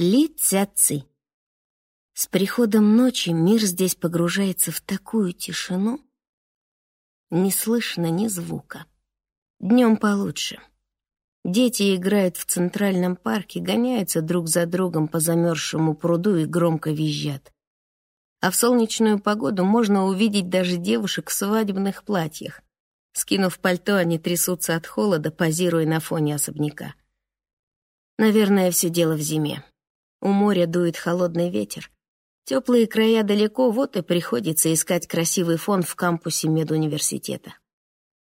Ли Ця-Ци. С приходом ночи мир здесь погружается в такую тишину. Не слышно ни звука. Днем получше. Дети играют в центральном парке, гоняются друг за другом по замерзшему пруду и громко визжат. А в солнечную погоду можно увидеть даже девушек в свадебных платьях. Скинув пальто, они трясутся от холода, позируя на фоне особняка. Наверное, все дело в зиме. У моря дует холодный ветер. Теплые края далеко, вот и приходится искать красивый фон в кампусе медуниверситета.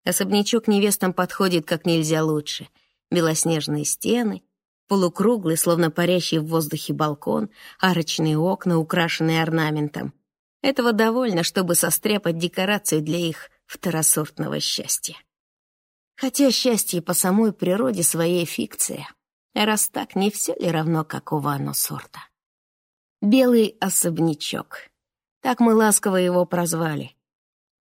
Особнячок невестам подходит как нельзя лучше. Белоснежные стены, полукруглый, словно парящий в воздухе балкон, арочные окна, украшенные орнаментом. Этого довольно, чтобы состряпать декорации для их второсортного счастья. Хотя счастье по самой природе своей фикция — Раз так, не все ли равно, какого оно сорта? Белый особнячок. Так мы ласково его прозвали.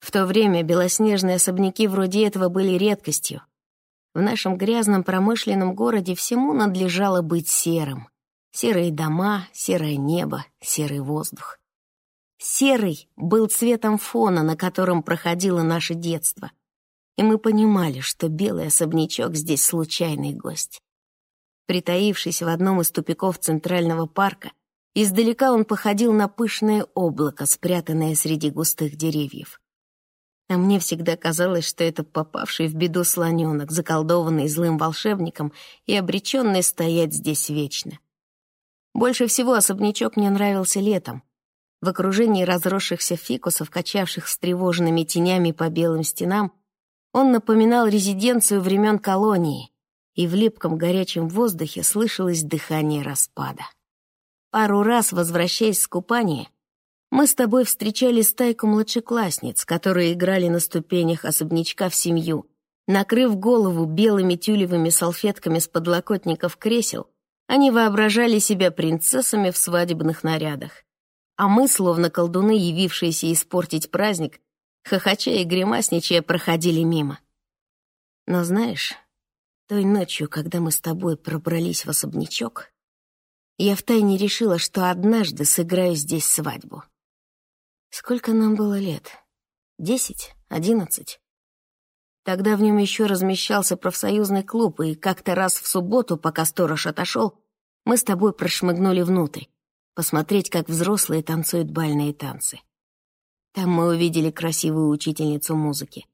В то время белоснежные особняки вроде этого были редкостью. В нашем грязном промышленном городе всему надлежало быть серым. Серые дома, серое небо, серый воздух. Серый был цветом фона, на котором проходило наше детство. И мы понимали, что белый особнячок здесь случайный гость. Притаившись в одном из тупиков Центрального парка, издалека он походил на пышное облако, спрятанное среди густых деревьев. А мне всегда казалось, что это попавший в беду слоненок, заколдованный злым волшебником и обреченный стоять здесь вечно. Больше всего особнячок мне нравился летом. В окружении разросшихся фикусов, качавших с тревожными тенями по белым стенам, он напоминал резиденцию времен колонии, и в липком горячем воздухе слышалось дыхание распада. Пару раз, возвращаясь с купания, мы с тобой встречали стайку младшеклассниц, которые играли на ступенях особнячка в семью. Накрыв голову белыми тюлевыми салфетками с подлокотников кресел, они воображали себя принцессами в свадебных нарядах. А мы, словно колдуны, явившиеся испортить праздник, хохоча и гримасничая, проходили мимо. Но знаешь, той ночью, когда мы с тобой пробрались в особнячок, я втайне решила, что однажды сыграю здесь свадьбу. Сколько нам было лет? Десять? Одиннадцать? Тогда в нем еще размещался профсоюзный клуб, и как-то раз в субботу, пока сторож отошел, мы с тобой прошмыгнули внутрь, посмотреть, как взрослые танцуют бальные танцы. Там мы увидели красивую учительницу музыки.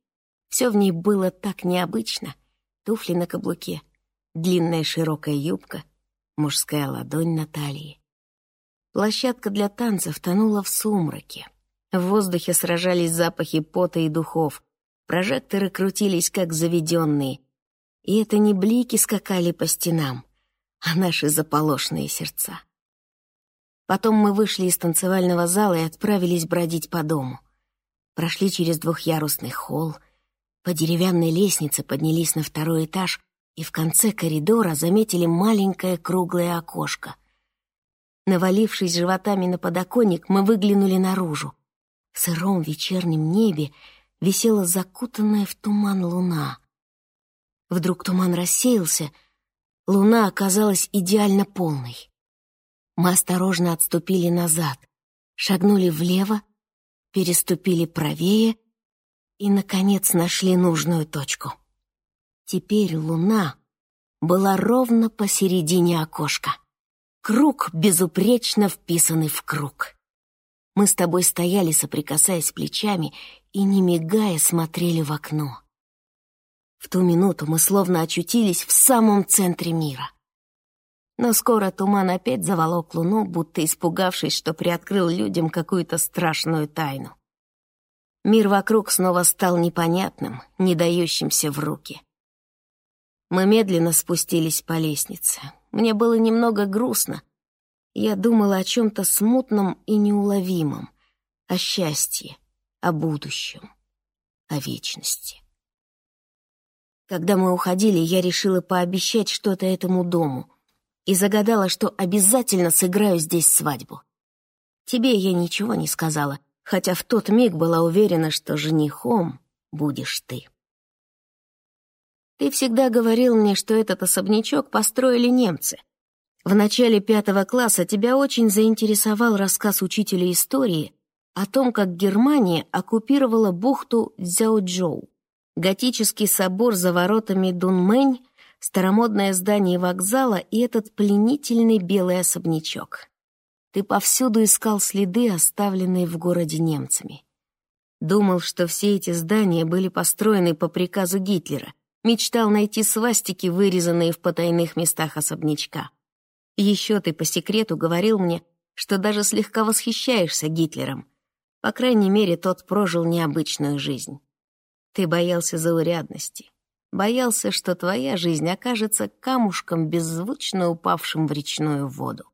Все в ней было так необычно — туфли на каблуке, длинная широкая юбка, мужская ладонь на талии. Площадка для танцев тонула в сумраке. В воздухе сражались запахи пота и духов. Прожекторы крутились, как заведенные. И это не блики скакали по стенам, а наши заполошные сердца. Потом мы вышли из танцевального зала и отправились бродить по дому. Прошли через двухъярусный холл, по деревянной лестнице поднялись на второй этаж и в конце коридора заметили маленькое круглое окошко. Навалившись животами на подоконник, мы выглянули наружу. В сыром вечернем небе висела закутанная в туман луна. Вдруг туман рассеялся, луна оказалась идеально полной. Мы осторожно отступили назад, шагнули влево, переступили правее — и, наконец, нашли нужную точку. Теперь луна была ровно посередине окошка. Круг, безупречно вписанный в круг. Мы с тобой стояли, соприкасаясь плечами, и, не мигая, смотрели в окно. В ту минуту мы словно очутились в самом центре мира. Но скоро туман опять заволок луну, будто испугавшись, что приоткрыл людям какую-то страшную тайну. Мир вокруг снова стал непонятным, не дающимся в руки. Мы медленно спустились по лестнице. Мне было немного грустно. Я думала о чем-то смутном и неуловимом, о счастье, о будущем, о вечности. Когда мы уходили, я решила пообещать что-то этому дому и загадала, что обязательно сыграю здесь свадьбу. Тебе я ничего не сказала, хотя в тот миг была уверена, что женихом будешь ты. Ты всегда говорил мне, что этот особнячок построили немцы. В начале пятого класса тебя очень заинтересовал рассказ учителя истории о том, как Германия оккупировала бухту Цзяоджоу. Готический собор за воротами Дунмэнь, старомодное здание вокзала и этот пленительный белый особнячок. Ты повсюду искал следы, оставленные в городе немцами. Думал, что все эти здания были построены по приказу Гитлера, мечтал найти свастики, вырезанные в потайных местах особнячка. Еще ты по секрету говорил мне, что даже слегка восхищаешься Гитлером. По крайней мере, тот прожил необычную жизнь. Ты боялся заурядности. Боялся, что твоя жизнь окажется камушком, беззвучно упавшим в речную воду.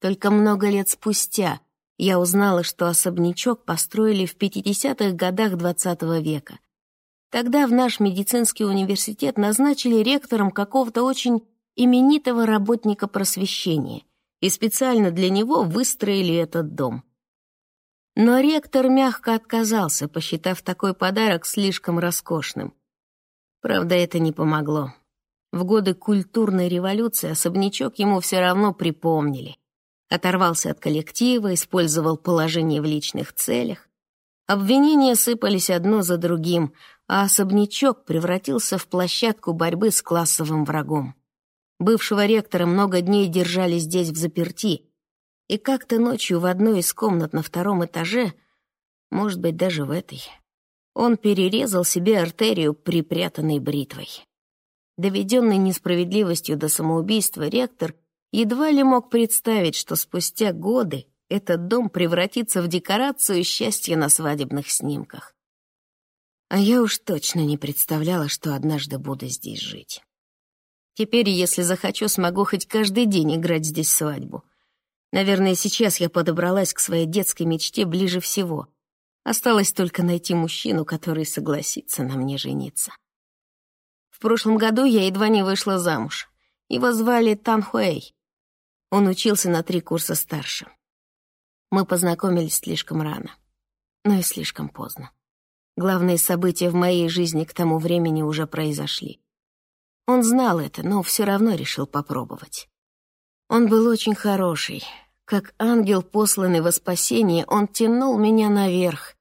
Только много лет спустя я узнала, что особнячок построили в 50-х годах XX века. Тогда в наш медицинский университет назначили ректором какого-то очень именитого работника просвещения, и специально для него выстроили этот дом. Но ректор мягко отказался, посчитав такой подарок слишком роскошным. Правда, это не помогло. В годы культурной революции особнячок ему все равно припомнили. Оторвался от коллектива, использовал положение в личных целях. Обвинения сыпались одно за другим, а особнячок превратился в площадку борьбы с классовым врагом. Бывшего ректора много дней держали здесь в заперти, и как-то ночью в одной из комнат на втором этаже, может быть, даже в этой, он перерезал себе артерию, припрятанной бритвой. Доведенный несправедливостью до самоубийства ректор едва ли мог представить, что спустя годы этот дом превратится в декорацию счастья на свадебных снимках. А я уж точно не представляла, что однажды буду здесь жить. Теперь, если захочу, смогу хоть каждый день играть здесь свадьбу — Наверное, сейчас я подобралась к своей детской мечте ближе всего. Осталось только найти мужчину, который согласится на мне жениться. В прошлом году я едва не вышла замуж. Его звали Тан Хуэй. Он учился на три курса старше. Мы познакомились слишком рано, но и слишком поздно. Главные события в моей жизни к тому времени уже произошли. Он знал это, но все равно решил попробовать. Он был очень хороший. Как ангел, посланный во спасение, он тянул меня наверх.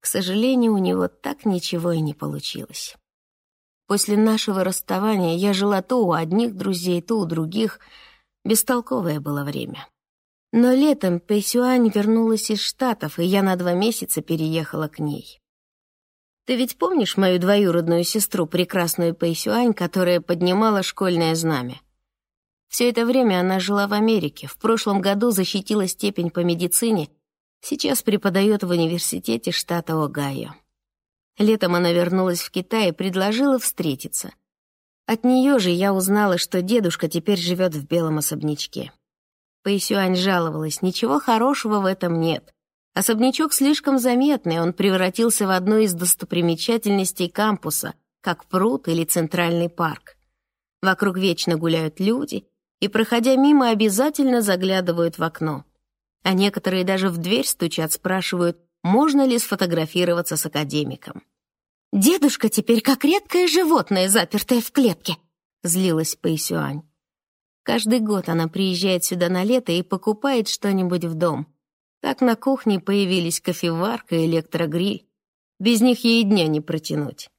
К сожалению, у него так ничего и не получилось. После нашего расставания я жила то у одних друзей, то у других. Бестолковое было время. Но летом Пэйсюань вернулась из Штатов, и я на два месяца переехала к ней. Ты ведь помнишь мою двоюродную сестру, прекрасную Пэйсюань, которая поднимала школьное знамя? Все это время она жила в Америке, в прошлом году защитила степень по медицине, сейчас преподает в университете штата Огайо. Летом она вернулась в Китай и предложила встретиться. От нее же я узнала, что дедушка теперь живет в белом особнячке. Пэйсюань жаловалась, ничего хорошего в этом нет. Особнячок слишком заметный, он превратился в одну из достопримечательностей кампуса, как пруд или центральный парк. Вокруг вечно гуляют люди, и, проходя мимо, обязательно заглядывают в окно. А некоторые даже в дверь стучат, спрашивают, можно ли сфотографироваться с академиком. «Дедушка теперь как редкое животное, запертое в клетке», — злилась Пэйсюань. Каждый год она приезжает сюда на лето и покупает что-нибудь в дом. Так на кухне появились кофеварка и электрогриль. Без них ей дня не протянуть.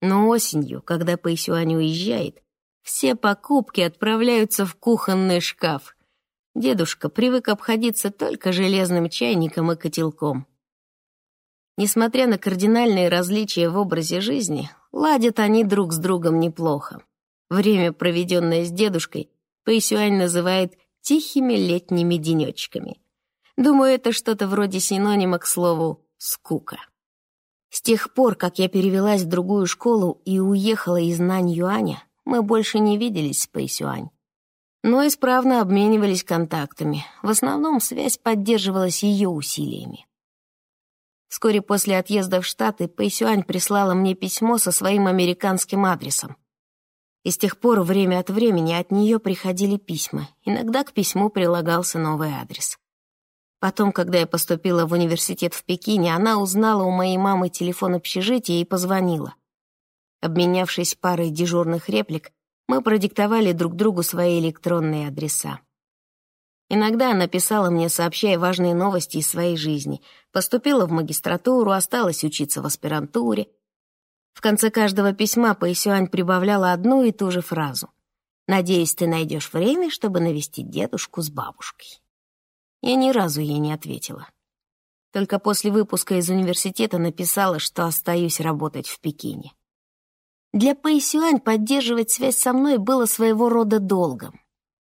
Но осенью, когда Пэйсюань уезжает, все покупки отправляются в кухонный шкаф. Дедушка привык обходиться только железным чайником и котелком. Несмотря на кардинальные различия в образе жизни, ладят они друг с другом неплохо. Время, проведенное с дедушкой, Пэйсюань называет «тихими летними денечками». Думаю, это что-то вроде синонима к слову «скука». С тех пор, как я перевелась в другую школу и уехала из Нань-Юаня, мы больше не виделись с Пэйсюань. Но исправно обменивались контактами. В основном связь поддерживалась ее усилиями. Вскоре после отъезда в Штаты Пэйсюань прислала мне письмо со своим американским адресом. И с тех пор время от времени от нее приходили письма. Иногда к письму прилагался новый адрес. Потом, когда я поступила в университет в Пекине, она узнала у моей мамы телефон общежития и позвонила. Обменявшись парой дежурных реплик, Мы продиктовали друг другу свои электронные адреса. Иногда она писала мне, сообщая важные новости из своей жизни. Поступила в магистратуру, осталась учиться в аспирантуре. В конце каждого письма Паисюань прибавляла одну и ту же фразу. «Надеюсь, ты найдешь время, чтобы навестить дедушку с бабушкой». Я ни разу ей не ответила. Только после выпуска из университета написала, что остаюсь работать в Пекине. Для Пэйсюань поддерживать связь со мной было своего рода долгом.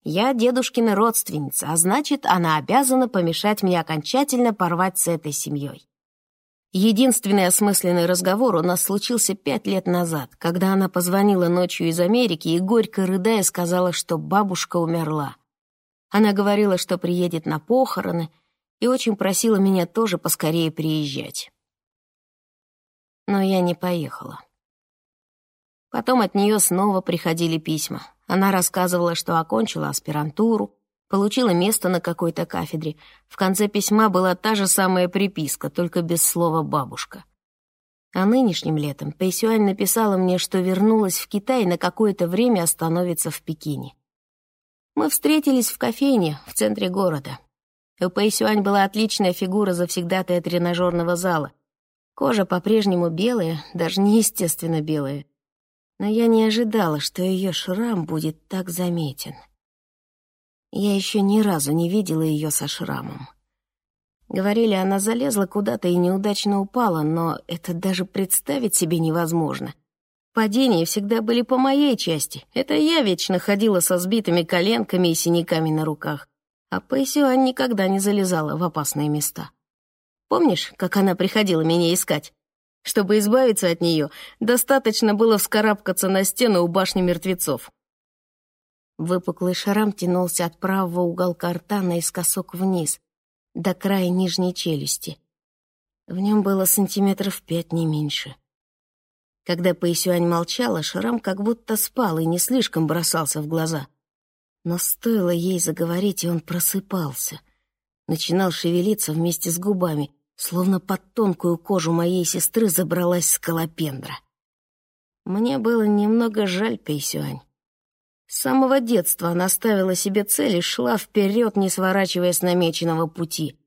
Я дедушкина родственница, а значит, она обязана помешать мне окончательно порвать с этой семьей. Единственный осмысленный разговор у нас случился пять лет назад, когда она позвонила ночью из Америки и, горько рыдая, сказала, что бабушка умерла. Она говорила, что приедет на похороны — и очень просила меня тоже поскорее приезжать. Но я не поехала. Потом от нее снова приходили письма. Она рассказывала, что окончила аспирантуру, получила место на какой-то кафедре. В конце письма была та же самая приписка, только без слова «бабушка». А нынешним летом Пэйсюань написала мне, что вернулась в Китай и на какое-то время остановится в Пекине. Мы встретились в кофейне в центре города. У Пэйсюань была отличная фигура завсегдатая тренажерного зала. Кожа по-прежнему белая, даже неестественно белая. Но я не ожидала, что ее шрам будет так заметен. Я еще ни разу не видела ее со шрамом. Говорили, она залезла куда-то и неудачно упала, но это даже представить себе невозможно. Падения всегда были по моей части. Это я вечно ходила со сбитыми коленками и синяками на руках а Пэйсюань никогда не залезала в опасные места. Помнишь, как она приходила меня искать? Чтобы избавиться от нее, достаточно было вскарабкаться на стену у башни мертвецов. Выпуклый шрам тянулся от правого уголка рта наискосок вниз, до края нижней челюсти. В нем было сантиметров пять, не меньше. Когда Пэйсюань молчала, шрам как будто спал и не слишком бросался в глаза — но стоило ей заговорить, и он просыпался. Начинал шевелиться вместе с губами, словно под тонкую кожу моей сестры забралась скалопендра. Мне было немного жаль Пейсюань. С самого детства она ставила себе цель и шла вперед, не сворачивая с намеченного пути.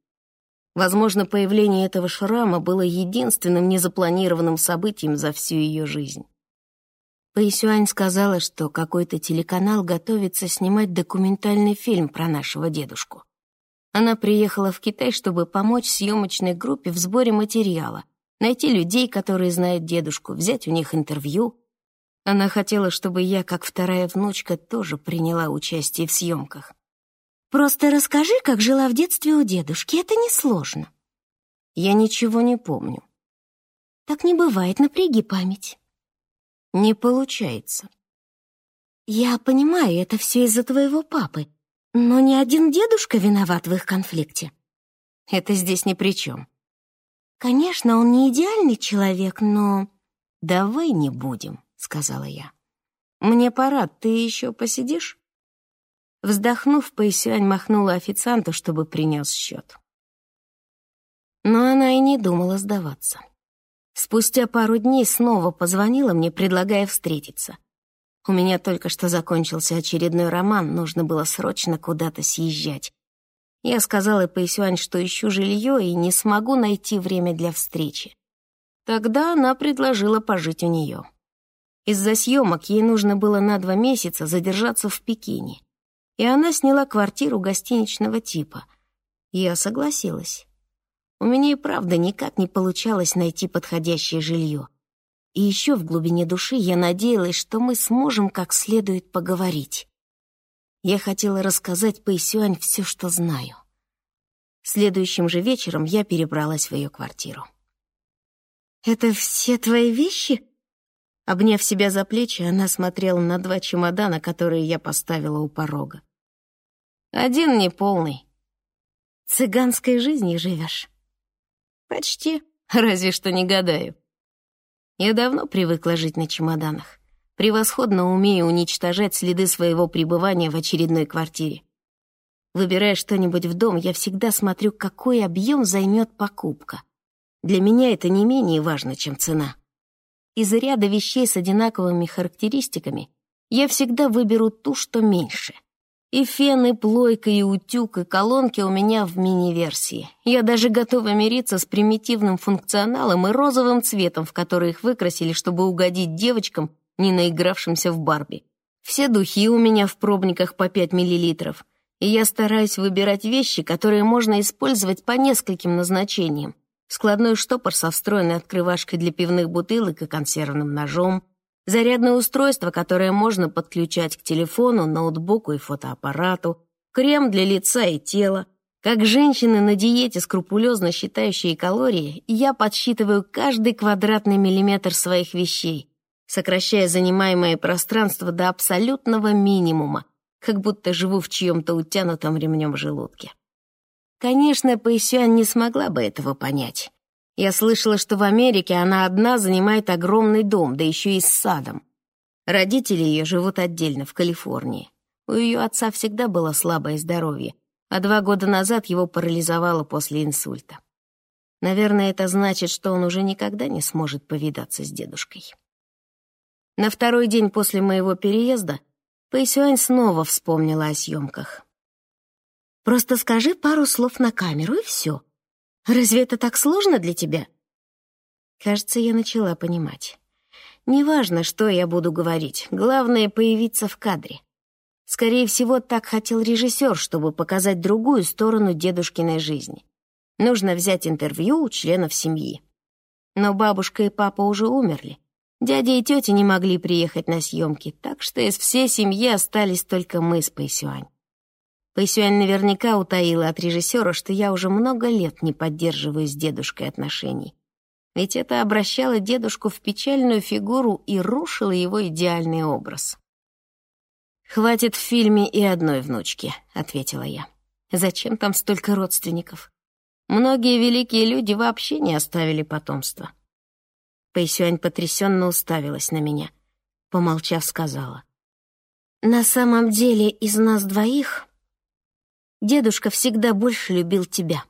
Возможно, появление этого шрама было единственным незапланированным событием за всю ее жизнь. Пэйсюань сказала, что какой-то телеканал готовится снимать документальный фильм про нашего дедушку. Она приехала в Китай, чтобы помочь съемочной группе в сборе материала, найти людей, которые знают дедушку, взять у них интервью. Она хотела, чтобы я, как вторая внучка, тоже приняла участие в съемках. «Просто расскажи, как жила в детстве у дедушки, это несложно». «Я ничего не помню». «Так не бывает, напряги память». Не получается. Я понимаю, это все из-за твоего папы, но ни один дедушка виноват в их конфликте. Это здесь ни при чем. Конечно, он не идеальный человек, но... Давай не будем, сказала я. Мне пора, ты еще посидишь? Вздохнув, Пэйсюань махнула официанту, чтобы принес счет. Но она и не думала сдаваться. Спустя пару дней снова позвонила мне, предлагая встретиться. У меня только что закончился очередной роман, нужно было срочно куда-то съезжать. Я сказала Пэйсюань, что ищу жилье и не смогу найти время для встречи. Тогда она предложила пожить у нее. Из-за съемок ей нужно было на два месяца задержаться в Пекине. И она сняла квартиру гостиничного типа. Я согласилась. У меня и правда никак не получалось найти подходящее жилье. И еще в глубине души я надеялась, что мы сможем как следует поговорить. Я хотела рассказать Пэйсюань все, что знаю. Следующим же вечером я перебралась в ее квартиру. «Это все твои вещи?» Обняв себя за плечи, она смотрела на два чемодана, которые я поставила у порога. «Один неполный. Цыганской жизнью живешь?» Почти, разве что не гадаю. Я давно привыкла жить на чемоданах. Превосходно умею уничтожать следы своего пребывания в очередной квартире. Выбирая что-нибудь в дом, я всегда смотрю, какой объем займет покупка. Для меня это не менее важно, чем цена. Из ряда вещей с одинаковыми характеристиками я всегда выберу ту, что меньше. И фен, и плойка, и утюг, и колонки у меня в мини-версии. Я даже готова мириться с примитивным функционалом и розовым цветом, в который их выкрасили, чтобы угодить девочкам, не наигравшимся в Барби. Все духи у меня в пробниках по 5 миллилитров, и я стараюсь выбирать вещи, которые можно использовать по нескольким назначениям. Складной штопор со встроенной открывашкой для пивных бутылок и консервным ножом, зарядное устройство, которое можно подключать к телефону, ноутбуку и фотоаппарату, крем для лица и тела. Как женщины на диете, скрупулезно считающие калории, я подсчитываю каждый квадратный миллиметр своих вещей, сокращая занимаемое пространство до абсолютного минимума, как будто живу в чьем-то утянутом ремнем желудке. Конечно, Пэйсюань не смогла бы этого понять. Я слышала, что в Америке она одна занимает огромный дом, да еще и с садом. Родители ее живут отдельно, в Калифорнии. У ее отца всегда было слабое здоровье, а два года назад его парализовало после инсульта. Наверное, это значит, что он уже никогда не сможет повидаться с дедушкой. На второй день после моего переезда Пэйсюань снова вспомнила о съемках. «Просто скажи пару слов на камеру, и все», Разве это так сложно для тебя?» Кажется, я начала понимать. Неважно, что я буду говорить, главное — появиться в кадре. Скорее всего, так хотел режиссер, чтобы показать другую сторону дедушкиной жизни. Нужно взять интервью у членов семьи. Но бабушка и папа уже умерли. Дядя и тетя не могли приехать на съемки, так что из всей семьи остались только мы с Пэйсюань. Пэйсюань наверняка утаила от режиссера, что я уже много лет не поддерживаю с дедушкой отношений. Ведь это обращало дедушку в печальную фигуру и рушило его идеальный образ. «Хватит в фильме и одной внучки», — ответила я. «Зачем там столько родственников? Многие великие люди вообще не оставили потомства». Пэйсюань потрясенно уставилась на меня. Помолчав, сказала. «На самом деле из нас двоих Дедушка всегда больше любил тебя».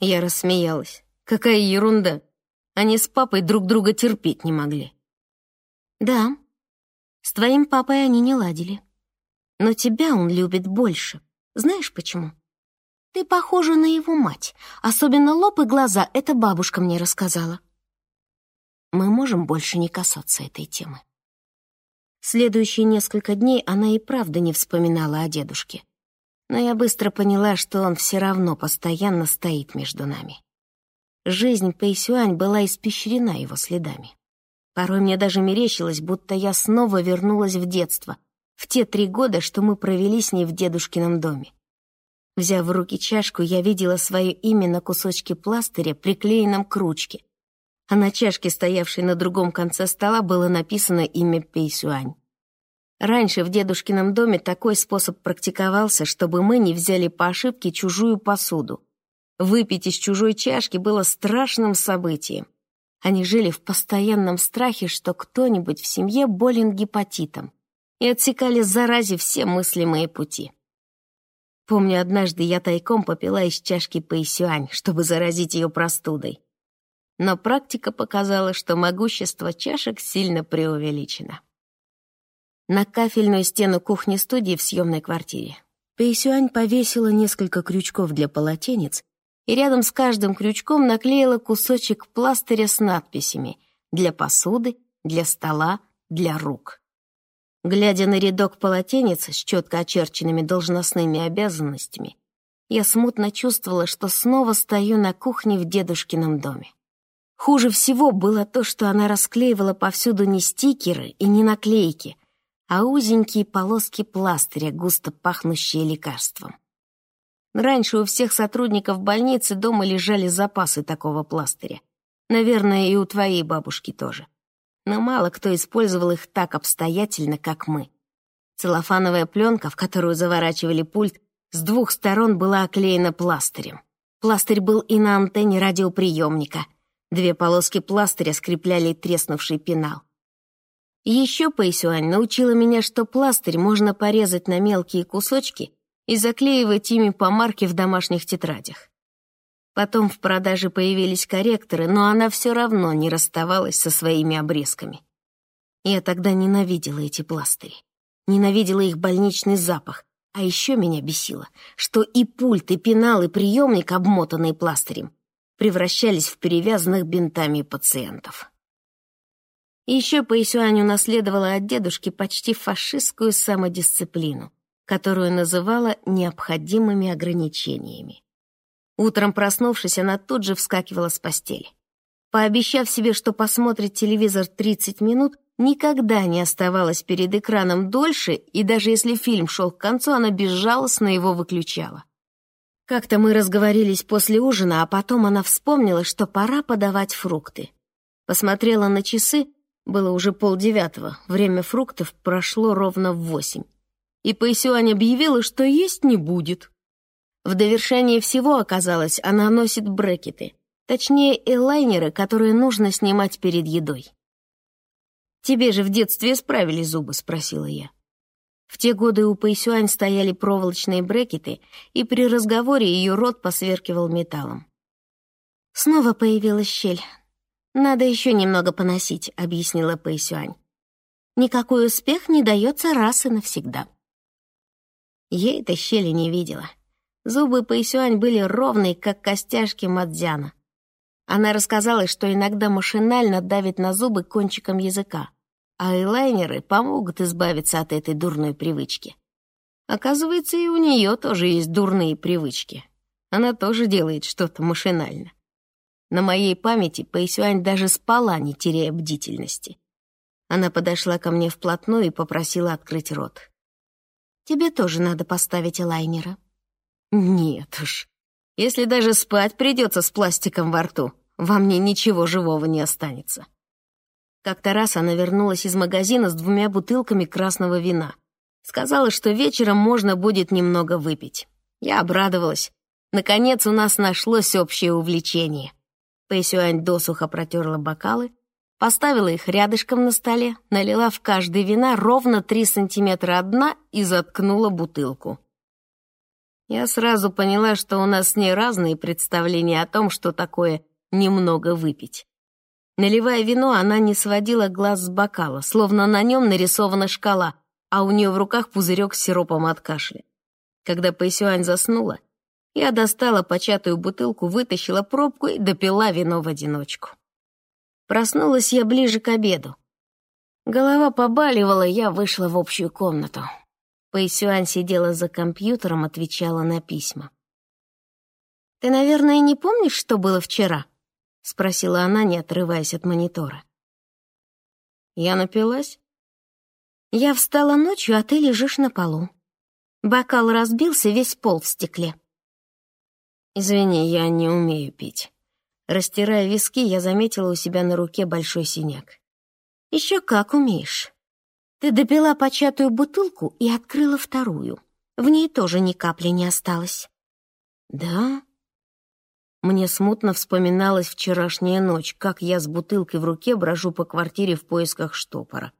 Я рассмеялась. «Какая ерунда! Они с папой друг друга терпеть не могли». «Да, с твоим папой они не ладили. Но тебя он любит больше. Знаешь почему? Ты похожа на его мать. Особенно лоб и глаза, это бабушка мне рассказала». Мы можем больше не касаться этой темы. Следующие несколько дней она и правда не вспоминала о дедушке но я быстро поняла, что он все равно постоянно стоит между нами. Жизнь Пэйсюань была испещрена его следами. Порой мне даже мерещилось, будто я снова вернулась в детство, в те три года, что мы провели с ней в дедушкином доме. Взяв в руки чашку, я видела свое имя на кусочке пластыря, приклеенном к ручке, а на чашке, стоявшей на другом конце стола, было написано имя Пэйсюань. Раньше в дедушкином доме такой способ практиковался, чтобы мы не взяли по ошибке чужую посуду. Выпить из чужой чашки было страшным событием. Они жили в постоянном страхе, что кто-нибудь в семье болен гепатитом, и отсекали заразе все мыслимые пути. Помню, однажды я тайком попила из чашки Пэйсюань, чтобы заразить ее простудой. Но практика показала, что могущество чашек сильно преувеличено на кафельную стену кухни-студии в съемной квартире. Пэйсюань повесила несколько крючков для полотенец и рядом с каждым крючком наклеила кусочек пластыря с надписями «Для посуды», «Для стола», «Для рук». Глядя на рядок полотенец с четко очерченными должностными обязанностями, я смутно чувствовала, что снова стою на кухне в дедушкином доме. Хуже всего было то, что она расклеивала повсюду не стикеры и не наклейки, а узенькие полоски пластыря, густо пахнущие лекарством. Раньше у всех сотрудников больницы дома лежали запасы такого пластыря. Наверное, и у твоей бабушки тоже. Но мало кто использовал их так обстоятельно, как мы. Целлофановая пленка, в которую заворачивали пульт, с двух сторон была оклеена пластырем. Пластырь был и на антенне радиоприемника. Две полоски пластыря скрепляли треснувший пенал. Еще Пэйсюань научила меня, что пластырь можно порезать на мелкие кусочки и заклеивать ими по марке в домашних тетрадях. Потом в продаже появились корректоры, но она все равно не расставалась со своими обрезками. Я тогда ненавидела эти пластыри. Ненавидела их больничный запах. А еще меня бесило, что и пульт, и пенал, и приемник, обмотанные пластырем, превращались в перевязанных бинтами пациентов. И еще Паисюань унаследовала от дедушки почти фашистскую самодисциплину, которую называла необходимыми ограничениями. Утром проснувшись, она тут же вскакивала с постели. Пообещав себе, что посмотрит телевизор 30 минут, никогда не оставалась перед экраном дольше, и даже если фильм шел к концу, она безжалостно его выключала. Как-то мы разговорились после ужина, а потом она вспомнила, что пора подавать фрукты. Посмотрела на часы, было уже полдевятого, время фруктов прошло ровно в восемь. И Пэйсюань объявила, что есть не будет. В довершении всего оказалось, она носит брекеты, точнее, элайнеры, которые нужно снимать перед едой. «Тебе же в детстве исправили зубы?» — спросила я. В те годы у Пэйсюань стояли проволочные брекеты, и при разговоре ее рот посверкивал металлом. Снова появилась щель. «Надо еще немного поносить», — объяснила Пэйсюань. «Никакой успех не дается раз и навсегда». Я этой щели не видела. Зубы Пэйсюань были ровные, как костяшки Мадзяна. Она рассказала, что иногда машинально давит на зубы кончиком языка а элайнеры помогут избавиться от этой дурной привычки. Оказывается, и у нее тоже есть дурные привычки. Она тоже делает что-то машинально. На моей памяти Пэйсюань даже спала, не теряя бдительности. Она подошла ко мне вплотную и попросила открыть рот. «Тебе тоже надо поставить элайнера». «Нет уж. Если даже спать придется с пластиком во рту, во мне ничего живого не останется». Как-то раз она вернулась из магазина с двумя бутылками красного вина. Сказала, что вечером можно будет немного выпить. Я обрадовалась. Наконец у нас нашлось общее увлечение. Пэсюань досуха протерла бокалы, поставила их рядышком на столе, налила в каждый вина ровно три сантиметра от дна и заткнула бутылку. Я сразу поняла, что у нас с ней разные представления о том, что такое немного выпить. Наливая вино, она не сводила глаз с бокала, словно на нем нарисована шкала, а у нее в руках пузырек с сиропом от кашля. Когда Пэйсюань заснула, я достала початую бутылку, вытащила пробку и допила вино в одиночку. Проснулась я ближе к обеду. Голова побаливала, я вышла в общую комнату. Пэйсюань сидела за компьютером, отвечала на письма. «Ты, наверное, не помнишь, что было вчера?» — спросила она, не отрываясь от монитора. «Я напилась?» «Я встала ночью, а ты лежишь на полу. Бокал разбился, весь пол в стекле». «Извини, я не умею пить». Растирая виски, я заметила у себя на руке большой синяк. «Еще как умеешь. Ты допила початую бутылку и открыла вторую. В ней тоже ни капли не осталось». «Да?» Мне смутно вспоминалась вчерашняя ночь, как я с бутылкой в руке брожу по квартире в поисках штопора.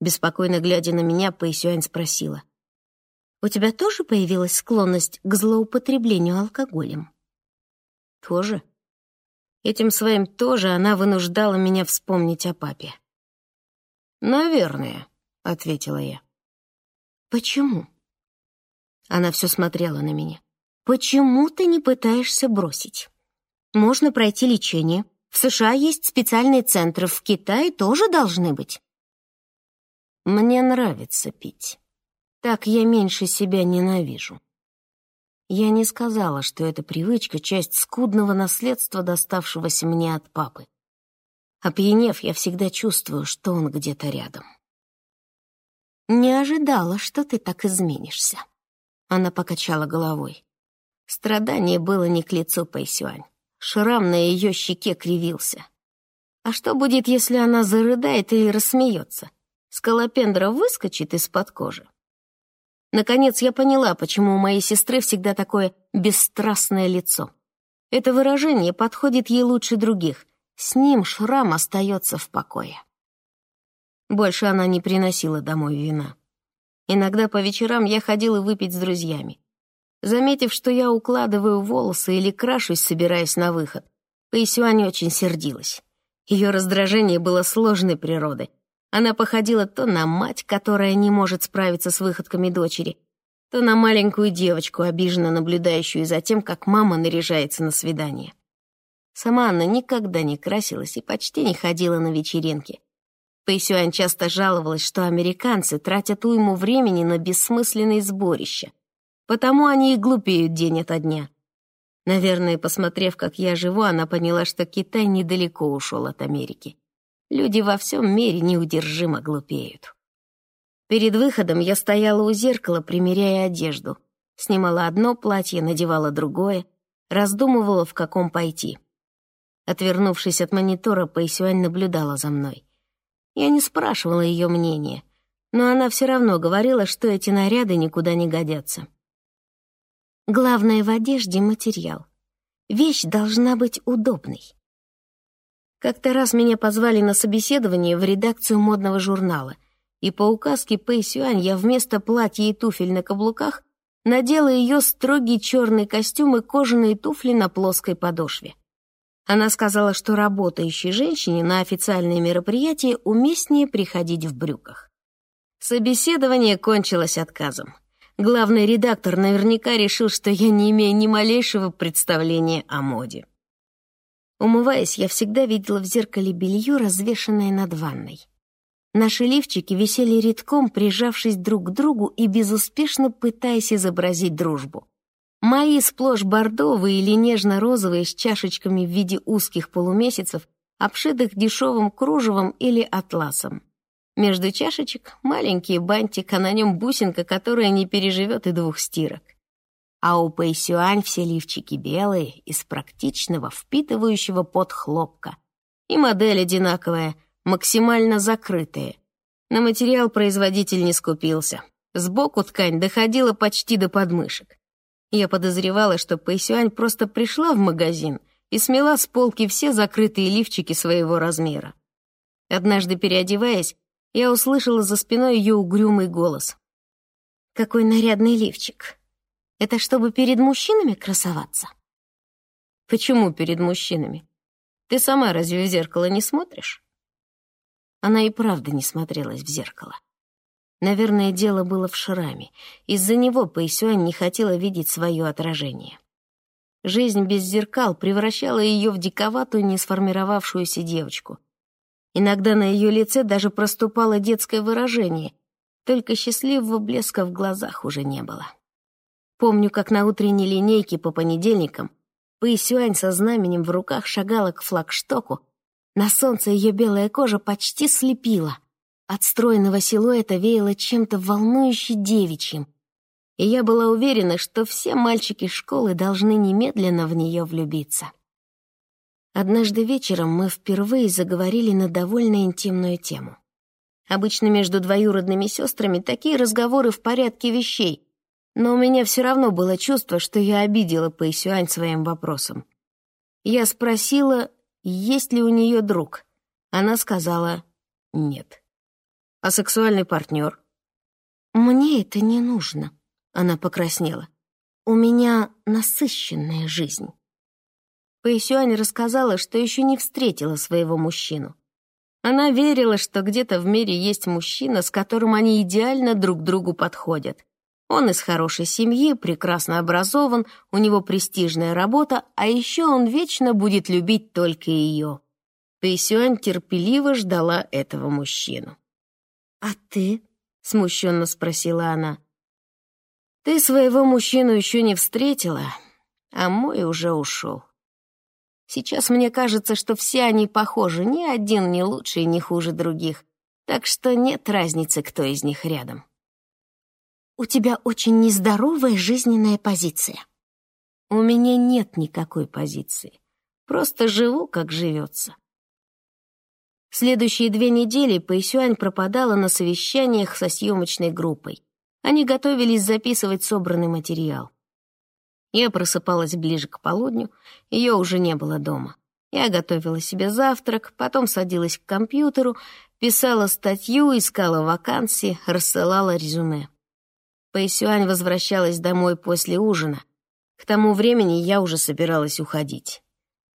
Беспокойно глядя на меня, Пэйсюань спросила. «У тебя тоже появилась склонность к злоупотреблению алкоголем?» «Тоже?» Этим своим тоже она вынуждала меня вспомнить о папе. «Наверное», — ответила я. «Почему?» Она все смотрела на меня. Почему ты не пытаешься бросить? Можно пройти лечение. В США есть специальные центры, в Китае тоже должны быть. Мне нравится пить. Так я меньше себя ненавижу. Я не сказала, что эта привычка — часть скудного наследства, доставшегося мне от папы. Опьянев, я всегда чувствую, что он где-то рядом. «Не ожидала, что ты так изменишься», — она покачала головой. Страдание было не к лицу Пэйсюань. Шрам на ее щеке кривился. А что будет, если она зарыдает или рассмеется? Скалопендра выскочит из-под кожи. Наконец я поняла, почему у моей сестры всегда такое бесстрастное лицо. Это выражение подходит ей лучше других. С ним шрам остается в покое. Больше она не приносила домой вина. Иногда по вечерам я ходила выпить с друзьями. Заметив, что я укладываю волосы или крашусь, собираясь на выход, Пэйсюань очень сердилась. Ее раздражение было сложной природы, Она походила то на мать, которая не может справиться с выходками дочери, то на маленькую девочку, обиженно наблюдающую за тем, как мама наряжается на свидание. Сама она никогда не красилась и почти не ходила на вечеринки. Пэйсюань часто жаловалась, что американцы тратят уйму времени на бессмысленные сборища, потому они и глупеют день ото дня. Наверное, посмотрев, как я живу, она поняла, что Китай недалеко ушел от Америки. Люди во всем мире неудержимо глупеют. Перед выходом я стояла у зеркала, примеряя одежду. Снимала одно платье, надевала другое, раздумывала, в каком пойти. Отвернувшись от монитора, Пэйсюань наблюдала за мной. Я не спрашивала ее мнения, но она все равно говорила, что эти наряды никуда не годятся. Главное в одежде — материал. Вещь должна быть удобной. Как-то раз меня позвали на собеседование в редакцию модного журнала, и по указке Пэй Сюань я вместо платья и туфель на каблуках надела ее строгий черный костюм и кожаные туфли на плоской подошве. Она сказала, что работающей женщине на официальные мероприятия уместнее приходить в брюках. Собеседование кончилось отказом. Главный редактор наверняка решил, что я не имею ни малейшего представления о моде. Умываясь, я всегда видела в зеркале белье, развешанное над ванной. Наши лифчики висели редком, прижавшись друг к другу и безуспешно пытаясь изобразить дружбу. Мои сплошь бордовые или нежно-розовые с чашечками в виде узких полумесяцев, обшитых дешевым кружевом или атласом. Между чашечек маленький бантик, а на нем бусинка, которая не переживет и двух стирок. А у Пэйсюань все лифчики белые, из практичного, впитывающего под хлопка. И модель одинаковая, максимально закрытая. На материал производитель не скупился. Сбоку ткань доходила почти до подмышек. Я подозревала, что Пэйсюань просто пришла в магазин и смела с полки все закрытые лифчики своего размера. Однажды переодеваясь, я услышала за спиной ее угрюмый голос. «Какой нарядный лифчик! Это чтобы перед мужчинами красоваться?» «Почему перед мужчинами? Ты сама разве в зеркало не смотришь?» Она и правда не смотрелась в зеркало. Наверное, дело было в шраме. Из-за него Пэйсюань не хотела видеть свое отражение. Жизнь без зеркал превращала ее в диковатую, не сформировавшуюся девочку. Иногда на ее лице даже проступало детское выражение, только счастливого блеска в глазах уже не было. Помню, как на утренней линейке по понедельникам Пэйсюань со знаменем в руках шагала к флагштоку, на солнце ее белая кожа почти слепила — от стройного силуэта веяло чем-то волнующе девичьим, и я была уверена, что все мальчики школы должны немедленно в нее влюбиться. Однажды вечером мы впервые заговорили на довольно интимную тему. Обычно между двоюродными сестрами такие разговоры в порядке вещей, но у меня все равно было чувство, что я обидела Пэйсюань своим вопросом. Я спросила, есть ли у нее друг. Она сказала «нет». А сексуальный партнер? Мне это не нужно. Она покраснела. У меня насыщенная жизнь. Пэйсюань рассказала, что еще не встретила своего мужчину. Она верила, что где-то в мире есть мужчина, с которым они идеально друг другу подходят. Он из хорошей семьи, прекрасно образован, у него престижная работа, а еще он вечно будет любить только ее. Пэйсюань терпеливо ждала этого мужчину. «А ты?» — смущенно спросила она. «Ты своего мужчину еще не встретила, а мой уже ушел. Сейчас мне кажется, что все они похожи, ни один не лучше и не хуже других, так что нет разницы, кто из них рядом». «У тебя очень нездоровая жизненная позиция». «У меня нет никакой позиции. Просто живу, как живется. Следующие две недели Пэйсюань пропадала на совещаниях со съемочной группой. Они готовились записывать собранный материал. Я просыпалась ближе к полудню, ее уже не было дома. Я готовила себе завтрак, потом садилась к компьютеру, писала статью, искала вакансии, рассылала резюме. Пэйсюань возвращалась домой после ужина. К тому времени я уже собиралась уходить.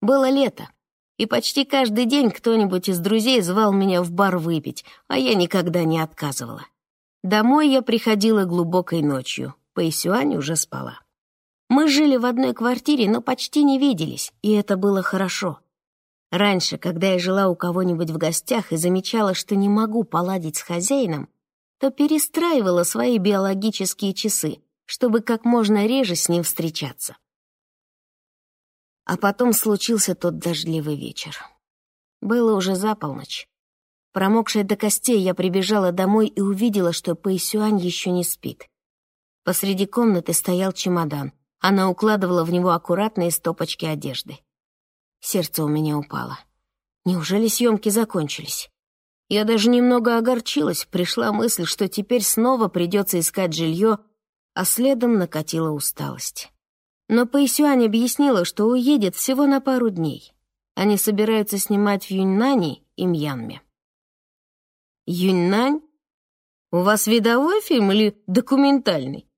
Было лето, И почти каждый день кто-нибудь из друзей звал меня в бар выпить, а я никогда не отказывала. Домой я приходила глубокой ночью, Пэйсюань уже спала. Мы жили в одной квартире, но почти не виделись, и это было хорошо. Раньше, когда я жила у кого-нибудь в гостях и замечала, что не могу поладить с хозяином, то перестраивала свои биологические часы, чтобы как можно реже с ним встречаться. А потом случился тот дождливый вечер. Было уже за полночь. Промокшая до костей, я прибежала домой и увидела, что Пэйсюань еще не спит. Посреди комнаты стоял чемодан. Она укладывала в него аккуратные стопочки одежды. Сердце у меня упало. Неужели съемки закончились? Я даже немного огорчилась, пришла мысль, что теперь снова придется искать жилье, а следом накатила усталость. Но Пэйсюань объяснила, что уедет всего на пару дней. Они собираются снимать в Юньнане и Мьянме. Юньнань? У вас видовой фильм или документальный?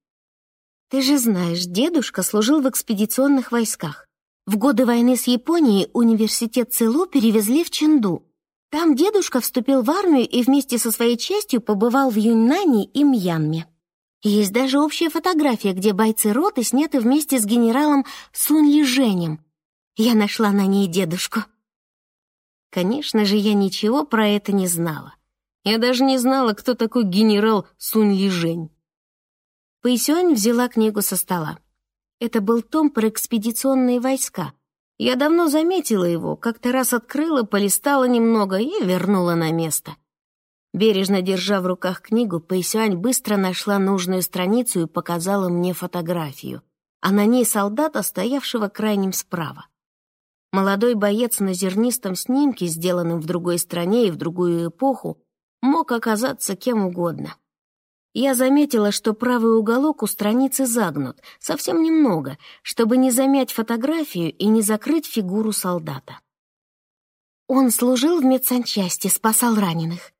Ты же знаешь, дедушка служил в экспедиционных войсках. В годы войны с Японией университет Целу перевезли в Ченду. Там дедушка вступил в армию и вместе со своей частью побывал в Юньнане и Мьянме. Есть даже общая фотография, где бойцы роты сняты вместе с генералом Сунь Лиженем. Я нашла на ней дедушку. Конечно же, я ничего про это не знала. Я даже не знала, кто такой генерал Сунь Лижень. Пэйсюань взяла книгу со стола. Это был том про экспедиционные войска. Я давно заметила его, как-то раз открыла, полистала немного и вернула на место. Бережно держа в руках книгу, Пэйсюань быстро нашла нужную страницу и показала мне фотографию, а на ней солдата, стоявшего крайним справа. Молодой боец на зернистом снимке, сделанном в другой стране и в другую эпоху, мог оказаться кем угодно. Я заметила, что правый уголок у страницы загнут, совсем немного, чтобы не замять фотографию и не закрыть фигуру солдата. Он служил в медсанчасти, спасал раненых.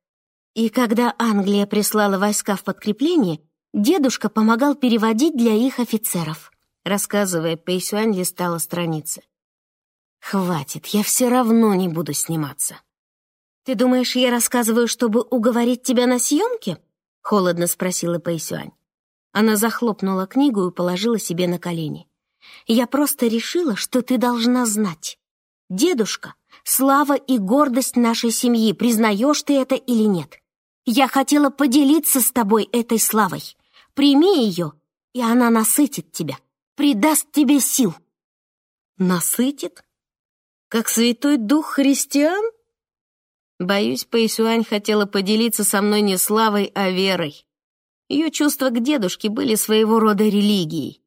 И когда Англия прислала войска в подкрепление, дедушка помогал переводить для их офицеров. Рассказывая, Пэйсюань листала страницы. «Хватит, я все равно не буду сниматься». «Ты думаешь, я рассказываю, чтобы уговорить тебя на съемке?» — холодно спросила Пэйсюань. Она захлопнула книгу и положила себе на колени. «Я просто решила, что ты должна знать. Дедушка — слава и гордость нашей семьи, признаешь ты это или нет. Я хотела поделиться с тобой этой славой. Прими ее, и она насытит тебя, придаст тебе сил». «Насытит? Как святой дух христиан?» Боюсь, Пэйсюань хотела поделиться со мной не славой, а верой. Ее чувства к дедушке были своего рода религией.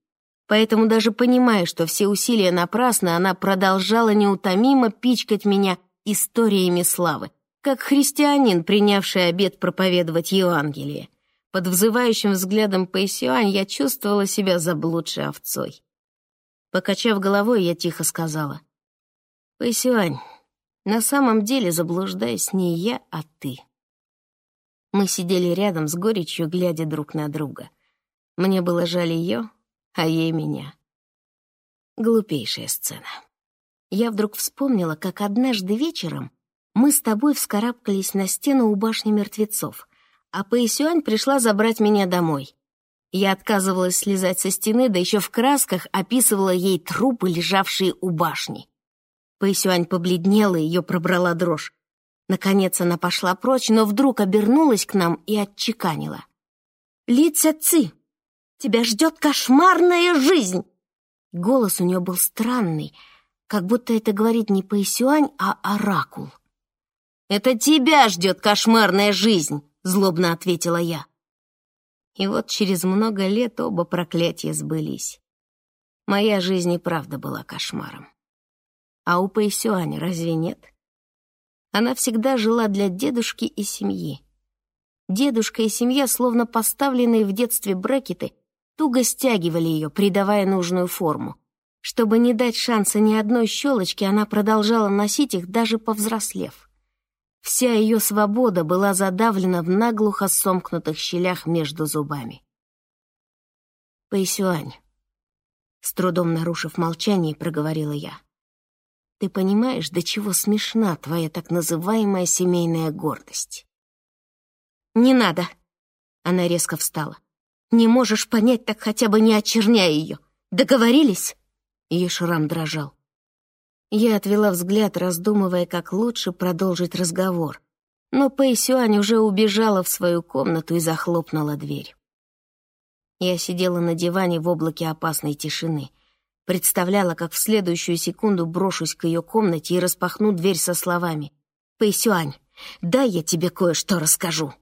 Поэтому даже понимая, что все усилия напрасны, она продолжала неутомимо пичкать меня историями славы как христианин, принявший обет проповедовать Евангелие. Под взывающим взглядом Пэйсюань я чувствовала себя заблудшей овцой. Покачав головой, я тихо сказала. «Пэйсюань, на самом деле заблуждаюсь не я, а ты». Мы сидели рядом с горечью, глядя друг на друга. Мне было жаль ее, а ей меня. Глупейшая сцена. Я вдруг вспомнила, как однажды вечером мы с тобой вскарабкались на стену у башни мертвецов, а Пэйсюань пришла забрать меня домой. Я отказывалась слезать со стены, да еще в красках описывала ей трупы, лежавшие у башни. Пэйсюань побледнела, ее пробрала дрожь. Наконец она пошла прочь, но вдруг обернулась к нам и отчеканила. «Ли Ци, тебя ждет кошмарная жизнь!» Голос у нее был странный, как будто это говорит не Пэйсюань, а оракул. «Это тебя ждет кошмарная жизнь», — злобно ответила я. И вот через много лет оба проклятия сбылись. Моя жизнь и правда была кошмаром. А у Пэйсюань разве нет? Она всегда жила для дедушки и семьи. Дедушка и семья, словно поставленные в детстве брекеты, туго стягивали ее, придавая нужную форму. Чтобы не дать шанса ни одной щелочке, она продолжала носить их, даже повзрослев. Вся ее свобода была задавлена в наглухо сомкнутых щелях между зубами. «Пэйсюань», — с трудом нарушив молчание, проговорила я. Ты понимаешь, до чего смешна твоя так называемая семейная гордость? Не надо. Она резко встала. Не можешь понять, так хотя бы не очерняй ее. Договорились? Ее шрам дрожал. Я отвела взгляд, раздумывая, как лучше продолжить разговор. Но Пэйсюань уже убежала в свою комнату и захлопнула дверь. Я сидела на диване в облаке опасной тишины. Представляла, как в следующую секунду брошусь к ее комнате и распахну дверь со словами. «Пэйсюань, дай я тебе кое-что расскажу».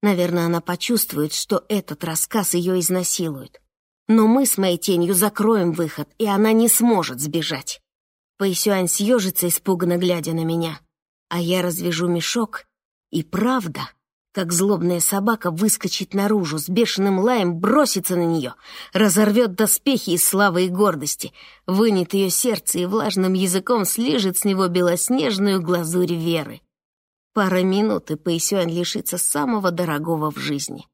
Наверное, она почувствует, что этот рассказ ее изнасилует. Но мы с моей тенью закроем выход, и она не сможет сбежать. Пэйсюань съежится, испуганно глядя на меня. А я развяжу мешок, и правда как злобная собака выскочит наружу, с бешеным лаем бросится на нее, разорвет доспехи из славы и гордости, вынет ее сердце и влажным языком слижет с него белоснежную глазурь веры. Пара минут, и Пэйсюань лишится самого дорогого в жизни.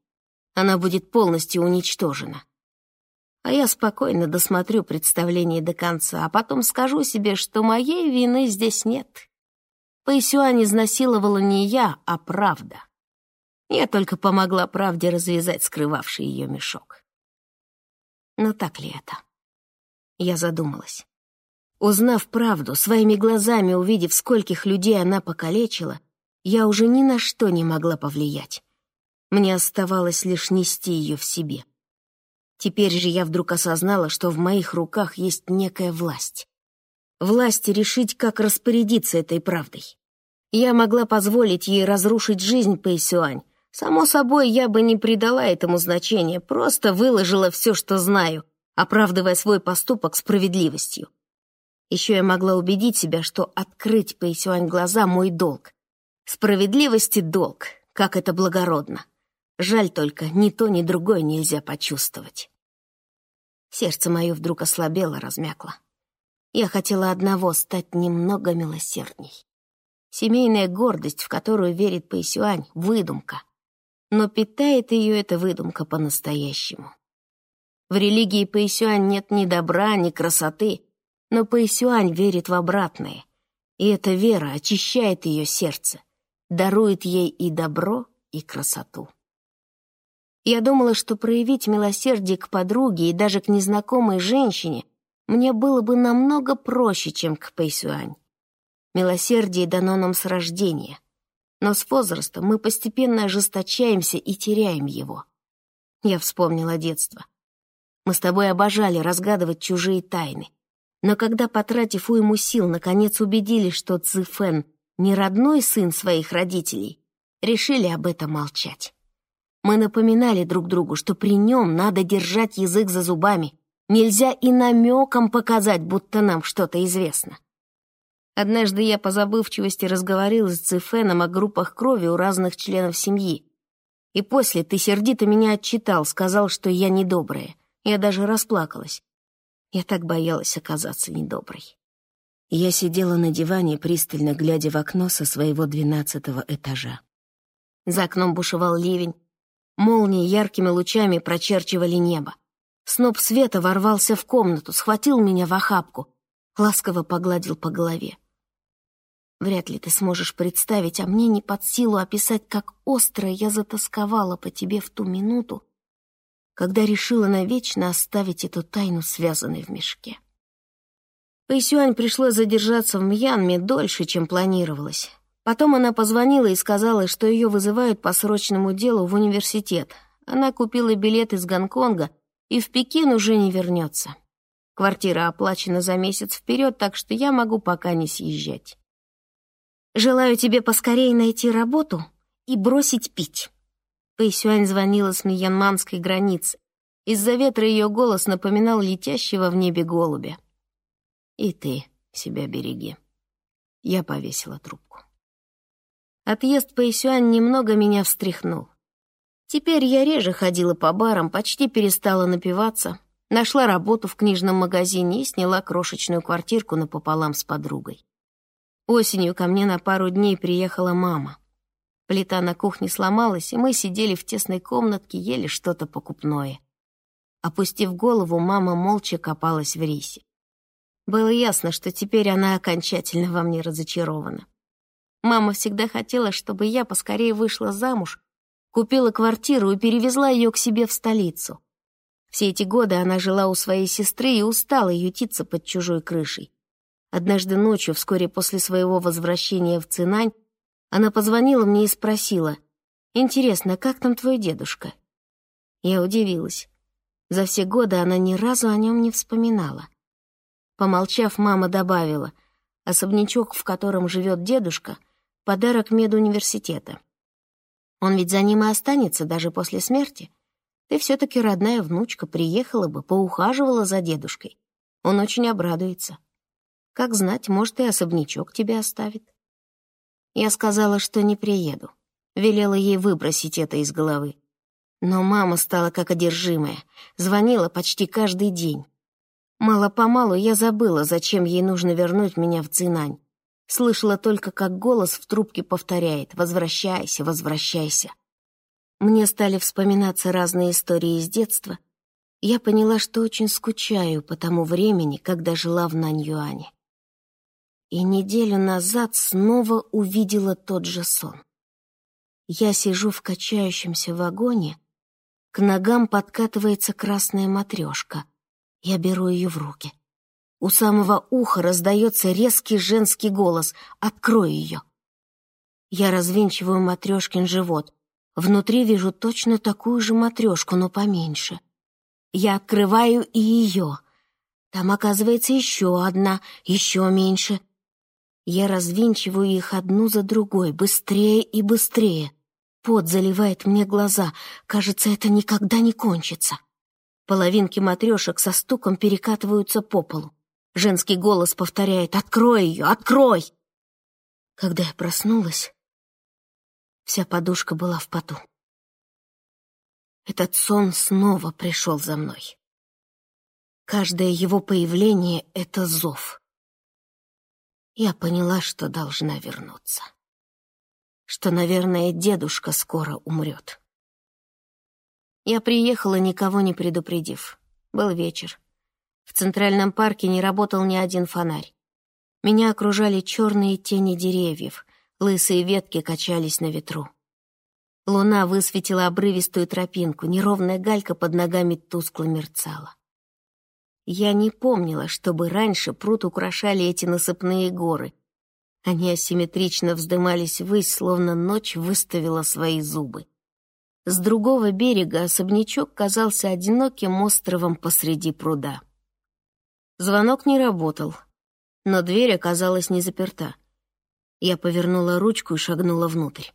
Она будет полностью уничтожена. А я спокойно досмотрю представление до конца, а потом скажу себе, что моей вины здесь нет. Пэйсюань изнасиловала не я, а правда. Я только помогла правде развязать скрывавший ее мешок. Но так ли это? Я задумалась. Узнав правду, своими глазами увидев, скольких людей она покалечила, я уже ни на что не могла повлиять. Мне оставалось лишь нести ее в себе. Теперь же я вдруг осознала, что в моих руках есть некая власть. Власть решить, как распорядиться этой правдой. Я могла позволить ей разрушить жизнь Пэйсюань, Само собой, я бы не придала этому значения, просто выложила все, что знаю, оправдывая свой поступок справедливостью. Еще я могла убедить себя, что открыть Пэйсюань глаза — мой долг. Справедливости — долг, как это благородно. Жаль только, ни то, ни другое нельзя почувствовать. Сердце мое вдруг ослабело, размякло. Я хотела одного — стать немного милосердней. Семейная гордость, в которую верит Пэйсюань — выдумка но питает ее эта выдумка по-настоящему. В религии Пэйсюань нет ни добра, ни красоты, но Пэйсюань верит в обратное, и эта вера очищает ее сердце, дарует ей и добро, и красоту. Я думала, что проявить милосердие к подруге и даже к незнакомой женщине мне было бы намного проще, чем к Пэйсюань. Милосердие дано нам с рождения — но с возрастом мы постепенно ожесточаемся и теряем его. Я вспомнила детство. Мы с тобой обожали разгадывать чужие тайны. Но когда, потратив уйму сил, наконец убедились, что Цзэфэн не родной сын своих родителей, решили об этом молчать. Мы напоминали друг другу, что при нем надо держать язык за зубами. Нельзя и намеком показать, будто нам что-то известно. Однажды я по забывчивости разговорила с Цифеном о группах крови у разных членов семьи. И после ты сердито меня отчитал, сказал, что я недобрая. Я даже расплакалась. Я так боялась оказаться недоброй. Я сидела на диване, пристально глядя в окно со своего двенадцатого этажа. За окном бушевал ливень. Молнии яркими лучами прочерчивали небо. Сноп света ворвался в комнату, схватил меня в охапку, ласково погладил по голове. Вряд ли ты сможешь представить, а мне не под силу описать, как остро я затасковала по тебе в ту минуту, когда решила навечно оставить эту тайну, связанной в мешке. Пэйсюань пришлось задержаться в Мьянме дольше, чем планировалось. Потом она позвонила и сказала, что ее вызывают по срочному делу в университет. Она купила билет из Гонконга и в Пекин уже не вернется. Квартира оплачена за месяц вперед, так что я могу пока не съезжать. Желаю тебе поскорее найти работу и бросить пить». Пэйсюань звонила с мьянманской границы. Из-за ветра ее голос напоминал летящего в небе голубя. «И ты себя береги». Я повесила трубку. Отъезд Пэйсюань немного меня встряхнул. Теперь я реже ходила по барам, почти перестала напиваться, нашла работу в книжном магазине и сняла крошечную квартирку напополам с подругой. Осенью ко мне на пару дней приехала мама. Плита на кухне сломалась, и мы сидели в тесной комнатке, ели что-то покупное. Опустив голову, мама молча копалась в рисе. Было ясно, что теперь она окончательно во мне разочарована. Мама всегда хотела, чтобы я поскорее вышла замуж, купила квартиру и перевезла ее к себе в столицу. Все эти годы она жила у своей сестры и устала ютиться под чужой крышей. Однажды ночью, вскоре после своего возвращения в Цинань, она позвонила мне и спросила, «Интересно, как там твой дедушка?» Я удивилась. За все годы она ни разу о нем не вспоминала. Помолчав, мама добавила, особнячок, в котором живет дедушка, подарок медуниверситета. Он ведь за ним и останется даже после смерти. Ты все-таки родная внучка, приехала бы, поухаживала за дедушкой. Он очень обрадуется. Как знать, может, и особнячок тебе оставит. Я сказала, что не приеду. Велела ей выбросить это из головы. Но мама стала как одержимая, звонила почти каждый день. Мало-помалу я забыла, зачем ей нужно вернуть меня в Цинань. Слышала только, как голос в трубке повторяет «Возвращайся, возвращайся». Мне стали вспоминаться разные истории из детства. Я поняла, что очень скучаю по тому времени, когда жила в Наньюане. И неделю назад снова увидела тот же сон. Я сижу в качающемся вагоне, к ногам подкатывается красная матрешка — я беру ее в руки. У самого уха раздается резкий женский голос «Открой ее!». Я развинчиваю матрешкин живот. Внутри вижу точно такую же матрешку, но поменьше. Я открываю и ее. Там оказывается еще одна, еще меньше. Я развинчиваю их одну за другой, быстрее и быстрее. Пот заливает мне глаза. Кажется, это никогда не кончится. Половинки матрешек со стуком перекатываются по полу. Женский голос повторяет «Открой ее! Открой!» Когда я проснулась, вся подушка была в поту. Этот сон снова пришел за мной. Каждое его появление — это зов. Я поняла, что должна вернуться. Что, наверное, дедушка скоро умрет. Я приехала, никого не предупредив. Был вечер. В Центральном парке не работал ни один фонарь. Меня окружали черные тени деревьев, лысые ветки качались на ветру. Луна высветила обрывистую тропинку, неровная галька под ногами тускло мерцала. Я не помнила, чтобы раньше пруд украшали эти насыпные горы. Они асимметрично вздымались ввысь, словно ночь выставила свои зубы. С другого берега особнячок казался одиноким островом посреди пруда. Звонок не работал, но дверь оказалась не заперта. Я повернула ручку и шагнула внутрь.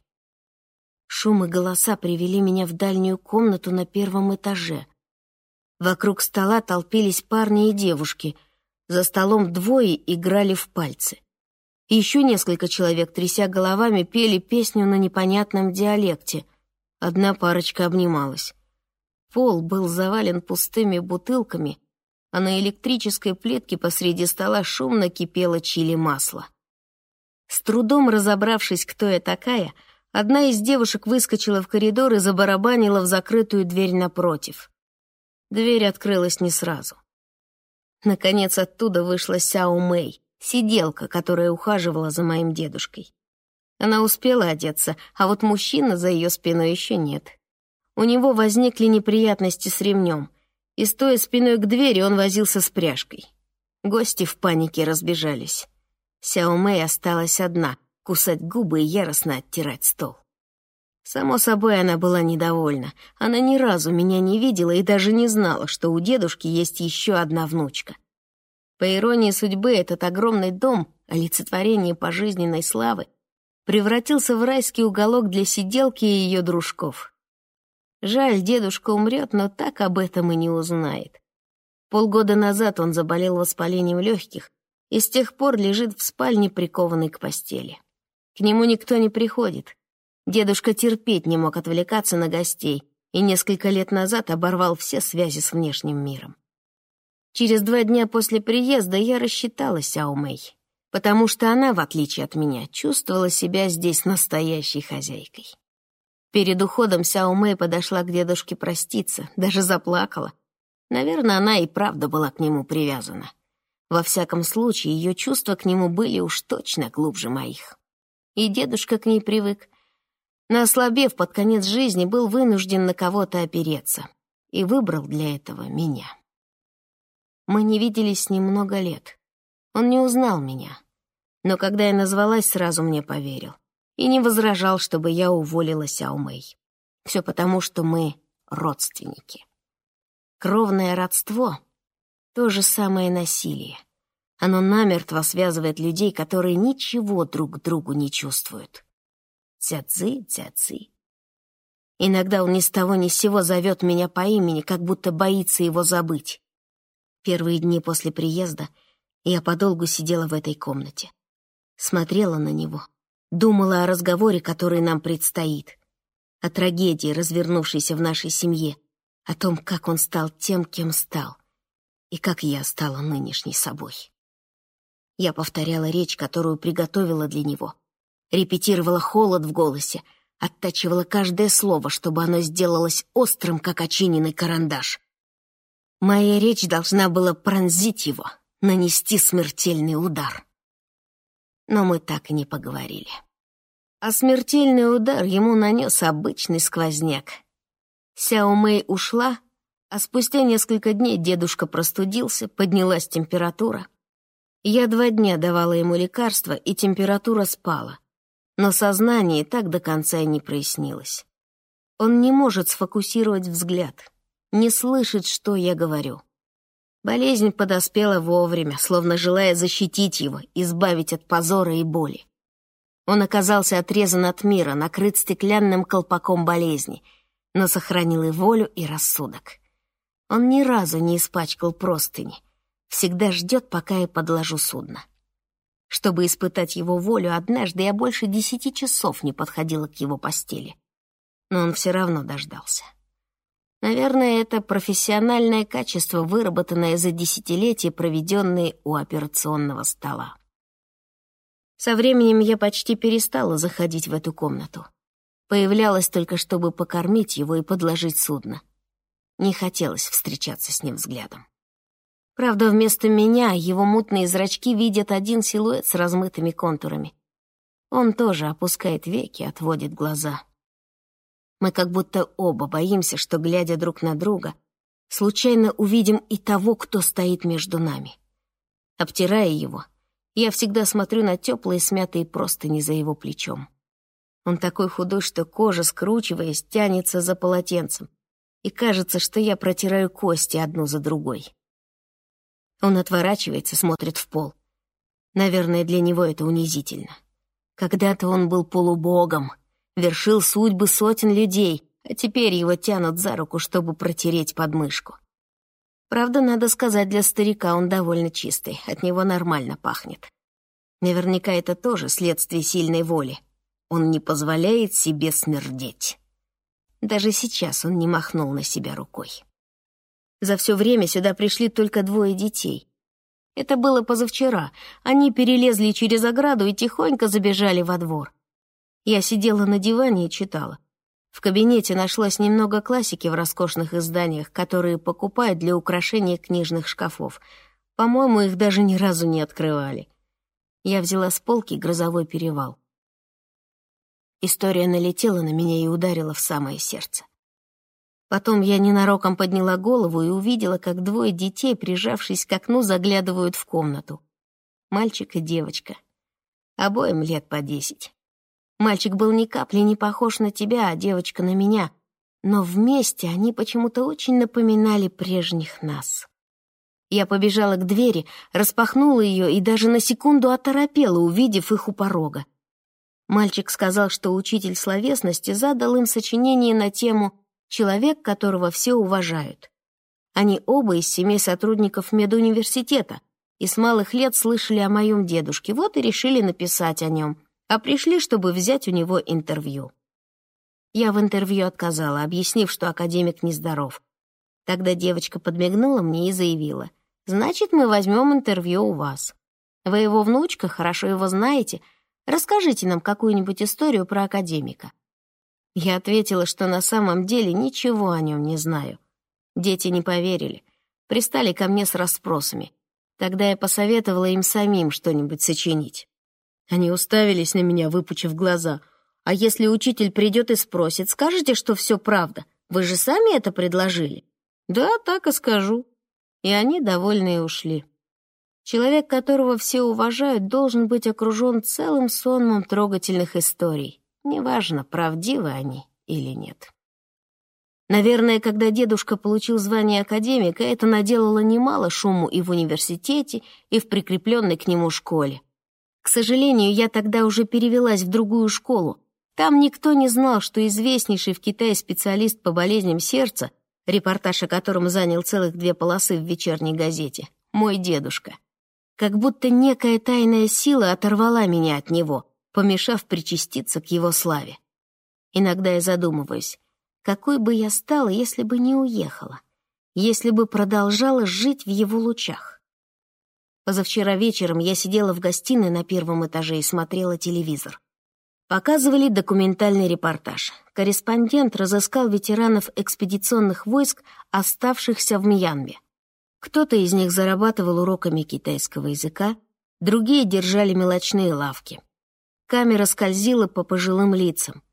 Шум и голоса привели меня в дальнюю комнату на первом этаже. Вокруг стола толпились парни и девушки. За столом двое играли в пальцы. Еще несколько человек, тряся головами, пели песню на непонятном диалекте — Одна парочка обнималась. Пол был завален пустыми бутылками, а на электрической плитке посреди стола шумно кипело чили-масло. С трудом разобравшись, кто я такая, одна из девушек выскочила в коридор и забарабанила в закрытую дверь напротив. Дверь открылась не сразу. Наконец оттуда вышла Сяо Мэй, сиделка, которая ухаживала за моим дедушкой. Она успела одеться, а вот мужчина за ее спиной еще нет. У него возникли неприятности с ремнем, и, стоя спиной к двери, он возился с пряжкой. Гости в панике разбежались. Сяо Мэй осталась одна, кусать губы и яростно оттирать стол. Само собой, она была недовольна. Она ни разу меня не видела и даже не знала, что у дедушки есть еще одна внучка. По иронии судьбы, этот огромный дом, олицетворение пожизненной славы, превратился в райский уголок для сиделки и ее дружков. Жаль, дедушка умрет, но так об этом и не узнает. Полгода назад он заболел воспалением легких и с тех пор лежит в спальне, прикованный к постели. К нему никто не приходит. Дедушка терпеть не мог отвлекаться на гостей и несколько лет назад оборвал все связи с внешним миром. Через два дня после приезда я рассчиталась Сяо Мэй потому что она, в отличие от меня, чувствовала себя здесь настоящей хозяйкой. Перед уходом Сяо Мэй подошла к дедушке проститься, даже заплакала. Наверное, она и правда была к нему привязана. Во всяком случае, ее чувства к нему были уж точно глубже моих. И дедушка к ней привык. Но ослабев под конец жизни, был вынужден на кого-то опереться. И выбрал для этого меня. Мы не виделись с ним много лет. Он не узнал меня. Но когда я назвалась, сразу мне поверил. И не возражал, чтобы я уволила Сяомэй. Все потому, что мы родственники. Кровное родство — то же самое насилие. Оно намертво связывает людей, которые ничего друг к другу не чувствуют. Ця-ци, ця-ци. Иногда он ни с того ни с сего зовет меня по имени, как будто боится его забыть. Первые дни после приезда я подолгу сидела в этой комнате. Смотрела на него, думала о разговоре, который нам предстоит, о трагедии, развернувшейся в нашей семье, о том, как он стал тем, кем стал, и как я стала нынешней собой. Я повторяла речь, которую приготовила для него, репетировала холод в голосе, оттачивала каждое слово, чтобы оно сделалось острым, как очиненный карандаш. Моя речь должна была пронзить его, нанести смертельный удар. Но мы так и не поговорили. А смертельный удар ему нанес обычный сквозняк. Сяо Мэй ушла, а спустя несколько дней дедушка простудился, поднялась температура. Я два дня давала ему лекарства, и температура спала. Но сознание так до конца и не прояснилось. Он не может сфокусировать взгляд, не слышит, что я говорю. Болезнь подоспела вовремя, словно желая защитить его, избавить от позора и боли. Он оказался отрезан от мира, накрыт стеклянным колпаком болезни, но сохранил и волю, и рассудок. Он ни разу не испачкал простыни, всегда ждет, пока я подложу судно. Чтобы испытать его волю, однажды я больше десяти часов не подходила к его постели. Но он все равно дождался. Наверное, это профессиональное качество, выработанное за десятилетия, проведенные у операционного стола. Со временем я почти перестала заходить в эту комнату. Появлялась только, чтобы покормить его и подложить судно. Не хотелось встречаться с ним взглядом. Правда, вместо меня его мутные зрачки видят один силуэт с размытыми контурами. Он тоже опускает веки, отводит глаза. Мы как будто оба боимся, что, глядя друг на друга, случайно увидим и того, кто стоит между нами. Обтирая его — я всегда смотрю на теплые смятые простыни за его плечом. Он такой худой, что кожа, скручиваясь, тянется за полотенцем, и кажется, что я протираю кости одну за другой. Он отворачивается, смотрит в пол. Наверное, для него это унизительно. Когда-то он был полубогом, вершил судьбы сотен людей, а теперь его тянут за руку, чтобы протереть подмышку. Правда, надо сказать, для старика он довольно чистый, от него нормально пахнет. Наверняка это тоже следствие сильной воли. Он не позволяет себе смердеть. Даже сейчас он не махнул на себя рукой. За все время сюда пришли только двое детей. Это было позавчера. Они перелезли через ограду и тихонько забежали во двор. Я сидела на диване и читала. В кабинете нашлось немного классики в роскошных изданиях, которые покупают для украшения книжных шкафов. По-моему, их даже ни разу не открывали. Я взяла с полки «Грозовой перевал». История налетела на меня и ударила в самое сердце. Потом я ненароком подняла голову и увидела, как двое детей, прижавшись к окну, заглядывают в комнату. Мальчик и девочка. Обоим лет по десять. Мальчик был ни капли не похож на тебя, а девочка на меня. Но вместе они почему-то очень напоминали прежних нас. Я побежала к двери, распахнула ее и даже на секунду оторопела, увидев их у порога. Мальчик сказал, что учитель словесности задал им сочинение на тему «Человек, которого все уважают». Они оба из семей сотрудников медуниверситета и с малых лет слышали о моем дедушке, вот и решили написать о нем а пришли, чтобы взять у него интервью. Я в интервью отказала, объяснив, что академик нездоров. Тогда девочка подмигнула мне и заявила, «Значит, мы возьмем интервью у вас. Вы его внучка, хорошо его знаете. Расскажите нам какую-нибудь историю про академика». Я ответила, что на самом деле ничего о нем не знаю. Дети не поверили, пристали ко мне с расспросами. Тогда я посоветовала им самим что-нибудь сочинить. Они уставились на меня, выпучив глаза. «А если учитель придет и спросит, скажете, что все правда? Вы же сами это предложили?» «Да, так и скажу». И они довольные ушли. Человек, которого все уважают, должен быть окружен целым сонмом трогательных историй. Неважно, правдивы они или нет. Наверное, когда дедушка получил звание академика, это наделало немало шуму и в университете, и в прикрепленной к нему школе. К сожалению, я тогда уже перевелась в другую школу. Там никто не знал, что известнейший в Китае специалист по болезням сердца, репортаж о котором занял целых две полосы в вечерней газете, мой дедушка. Как будто некая тайная сила оторвала меня от него, помешав причаститься к его славе. Иногда я задумываюсь, какой бы я стала, если бы не уехала, если бы продолжала жить в его лучах. Позавчера вечером я сидела в гостиной на первом этаже и смотрела телевизор. Показывали документальный репортаж. Корреспондент разыскал ветеранов экспедиционных войск, оставшихся в Мьянме. Кто-то из них зарабатывал уроками китайского языка, другие держали мелочные лавки. Камера скользила по пожилым лицам.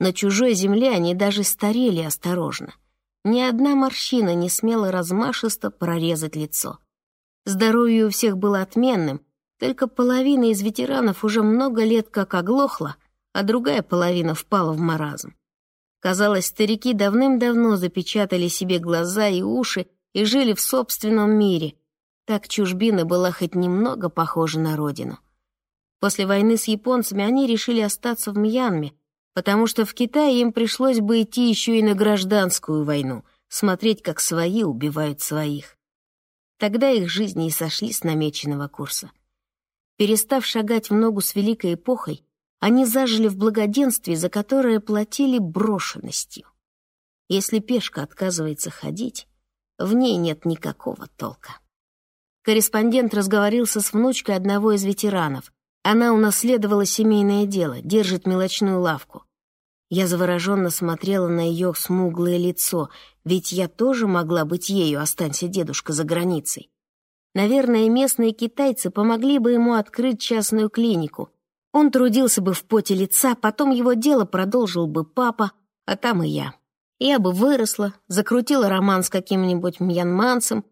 На чужой земле они даже старели осторожно. Ни одна морщина не смела размашисто прорезать лицо. Здоровье у всех было отменным, только половина из ветеранов уже много лет как оглохла, а другая половина впала в маразм. Казалось, старики давным-давно запечатали себе глаза и уши и жили в собственном мире. Так чужбина была хоть немного похожа на родину. После войны с японцами они решили остаться в Мьянме, потому что в Китае им пришлось бы идти еще и на гражданскую войну, смотреть, как свои убивают своих. Тогда их жизни и сошли с намеченного курса. Перестав шагать в ногу с великой эпохой, они зажили в благоденствии, за которое платили брошенностью. Если пешка отказывается ходить, в ней нет никакого толка. Корреспондент разговорился с внучкой одного из ветеранов. Она унаследовала семейное дело, держит мелочную лавку. Я завороженно смотрела на ее смуглое лицо, ведь я тоже могла быть ею, останься дедушка за границей. Наверное, местные китайцы помогли бы ему открыть частную клинику. Он трудился бы в поте лица, потом его дело продолжил бы папа, а там и я. Я бы выросла, закрутила роман с каким-нибудь мьянманцем,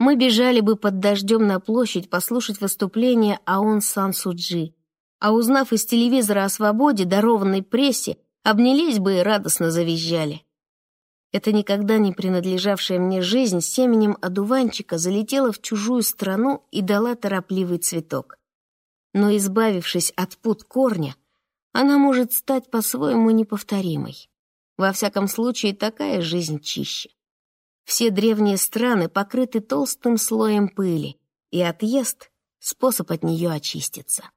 мы бежали бы под дождем на площадь послушать выступление Аун Сан Суджи. А узнав из телевизора о свободе, дарованной прессе, обнялись бы и радостно завизжали. Эта никогда не принадлежавшая мне жизнь семенем одуванчика залетела в чужую страну и дала торопливый цветок. Но, избавившись от пут корня, она может стать по-своему неповторимой. Во всяком случае, такая жизнь чище. Все древние страны покрыты толстым слоем пыли, и отъезд — способ от нее очиститься.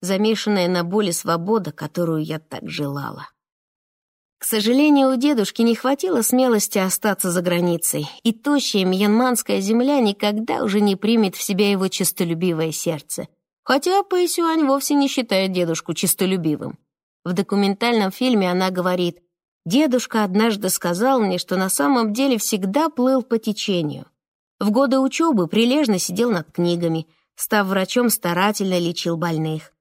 Замешанная на боли свобода, которую я так желала. К сожалению, у дедушки не хватило смелости остаться за границей, и тощая мьянманская земля никогда уже не примет в себя его честолюбивое сердце. Хотя Пэйсюань вовсе не считает дедушку честолюбивым. В документальном фильме она говорит, «Дедушка однажды сказал мне, что на самом деле всегда плыл по течению. В годы учебы прилежно сидел над книгами, став врачом, старательно лечил больных.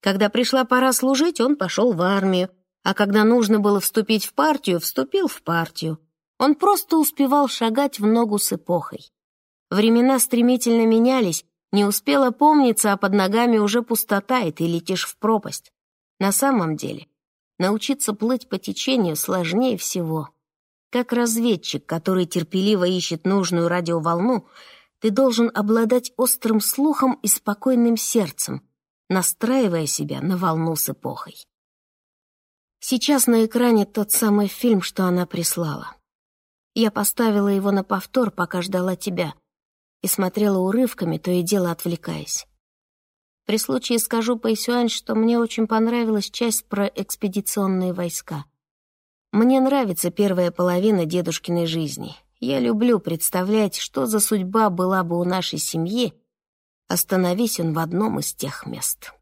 Когда пришла пора служить, он пошел в армию, а когда нужно было вступить в партию, вступил в партию. Он просто успевал шагать в ногу с эпохой. Времена стремительно менялись, не успела помниться, а под ногами уже пустота, и ты летишь в пропасть. На самом деле, научиться плыть по течению сложнее всего. Как разведчик, который терпеливо ищет нужную радиоволну, ты должен обладать острым слухом и спокойным сердцем, настраивая себя на волну с эпохой. Сейчас на экране тот самый фильм, что она прислала. Я поставила его на повтор, пока ждала тебя, и смотрела урывками, то и дело отвлекаясь. При случае скажу Пэйсюань, что мне очень понравилась часть про экспедиционные войска. Мне нравится первая половина дедушкиной жизни. Я люблю представлять, что за судьба была бы у нашей семьи, остановись он в одном из тех мест.